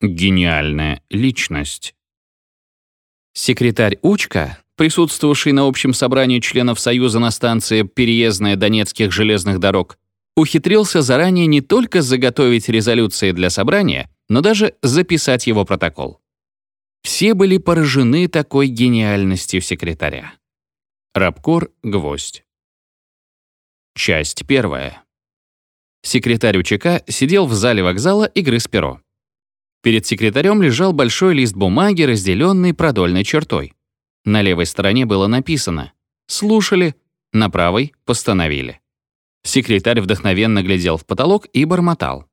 Гениальная личность. Секретарь Учка, присутствовавший на общем собрании членов Союза на станции «Переездная Донецких железных дорог», ухитрился заранее не только заготовить резолюции для собрания, но даже записать его протокол. Все были поражены такой гениальностью секретаря. Рабкор Гвоздь. Часть первая. Секретарь УЧК сидел в зале вокзала и грыз перо. Перед секретарем лежал большой лист бумаги, разделенный продольной чертой. На левой стороне было написано «Слушали», на правой «Постановили». Секретарь вдохновенно глядел в потолок и бормотал.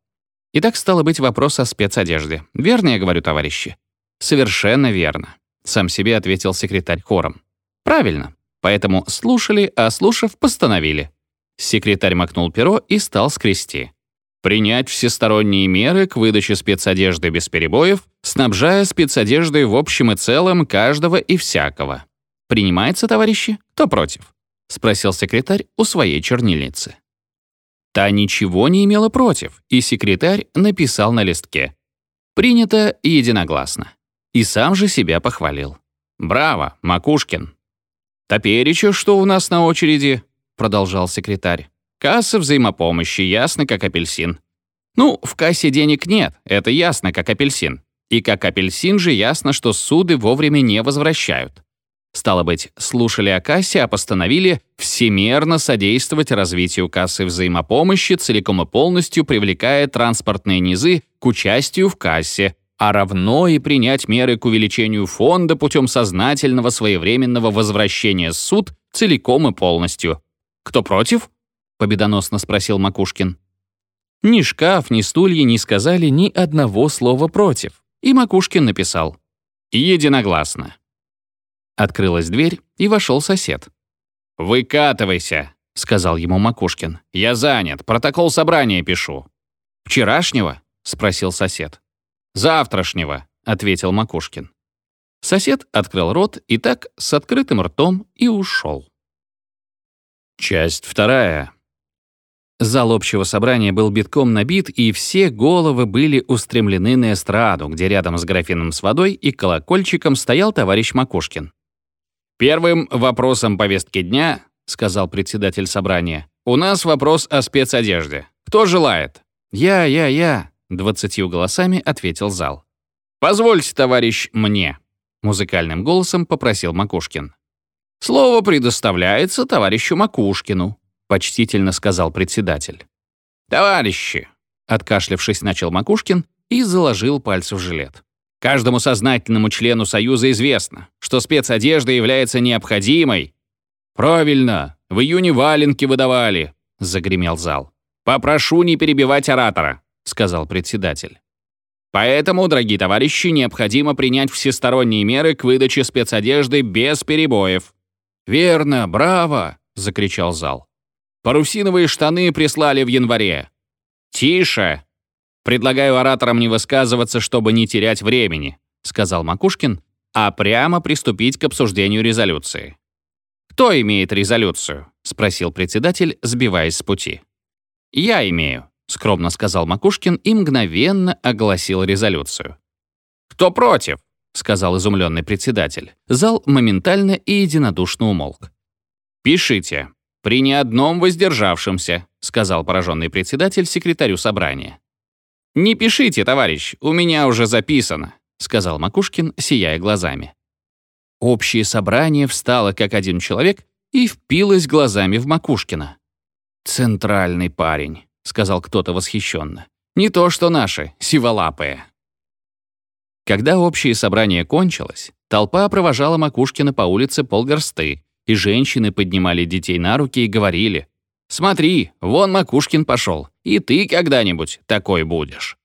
Итак, стало быть вопрос о спецодежде. Верно я говорю, товарищи? Совершенно верно. Сам себе ответил секретарь хором. Правильно. Поэтому слушали, а слушав, постановили. Секретарь макнул перо и стал скрести принять всесторонние меры к выдаче спецодежды без перебоев, снабжая спецодеждой в общем и целом каждого и всякого. Принимается, товарищи? Кто против? спросил секретарь у своей чернильницы. Та ничего не имела против, и секретарь написал на листке: "Принято единогласно". И сам же себя похвалил. Браво, Макушкин. Топереча что у нас на очереди? продолжал секретарь. Касса взаимопомощи, ясно, как апельсин. Ну, в кассе денег нет, это ясно, как апельсин. И как апельсин же ясно, что суды вовремя не возвращают. Стало быть, слушали о кассе, а постановили всемерно содействовать развитию кассы взаимопомощи, целиком и полностью привлекая транспортные низы к участию в кассе, а равно и принять меры к увеличению фонда путем сознательного своевременного возвращения суд целиком и полностью. Кто против? — победоносно спросил Макушкин. Ни шкаф, ни стулья не сказали ни одного слова против, и Макушкин написал «Единогласно». Открылась дверь, и вошел сосед. «Выкатывайся», — сказал ему Макушкин. «Я занят, протокол собрания пишу». «Вчерашнего?» — спросил сосед. «Завтрашнего», — ответил Макушкин. Сосед открыл рот и так с открытым ртом и ушел. Часть вторая. Зал общего собрания был битком набит, и все головы были устремлены на эстраду, где рядом с графином с водой и колокольчиком стоял товарищ Макушкин. «Первым вопросом повестки дня, — сказал председатель собрания, — у нас вопрос о спецодежде. Кто желает?» «Я, я, я», — двадцатью голосами ответил зал. «Позвольте, товарищ, мне», — музыкальным голосом попросил Макушкин. «Слово предоставляется товарищу Макушкину», — почтительно сказал председатель. «Товарищи!» — откашлявшись, начал Макушкин и заложил пальцы в жилет. «Каждому сознательному члену Союза известно, что спецодежда является необходимой». «Правильно, в июне валенки выдавали», — загремел зал. «Попрошу не перебивать оратора», — сказал председатель. Поэтому, дорогие товарищи, необходимо принять всесторонние меры к выдаче спецодежды без перебоев. «Верно, браво!» — закричал зал. Парусиновые штаны прислали в январе. Тише. Предлагаю ораторам не высказываться, чтобы не терять времени, сказал Макушкин, а прямо приступить к обсуждению резолюции. Кто имеет резолюцию? спросил председатель, сбиваясь с пути. Я имею, скромно сказал Макушкин и мгновенно огласил резолюцию. Кто против? сказал изумленный председатель. Зал моментально и единодушно умолк. Пишите. «При ни одном воздержавшемся», — сказал пораженный председатель секретарю собрания. «Не пишите, товарищ, у меня уже записано», — сказал Макушкин, сияя глазами. Общее собрание встало как один человек и впилось глазами в Макушкина. «Центральный парень», — сказал кто-то восхищенно. «Не то что наши, сиволапые». Когда общее собрание кончилось, толпа провожала Макушкина по улице полверсты, и женщины поднимали детей на руки и говорили, «Смотри, вон Макушкин пошел, и ты когда-нибудь такой будешь».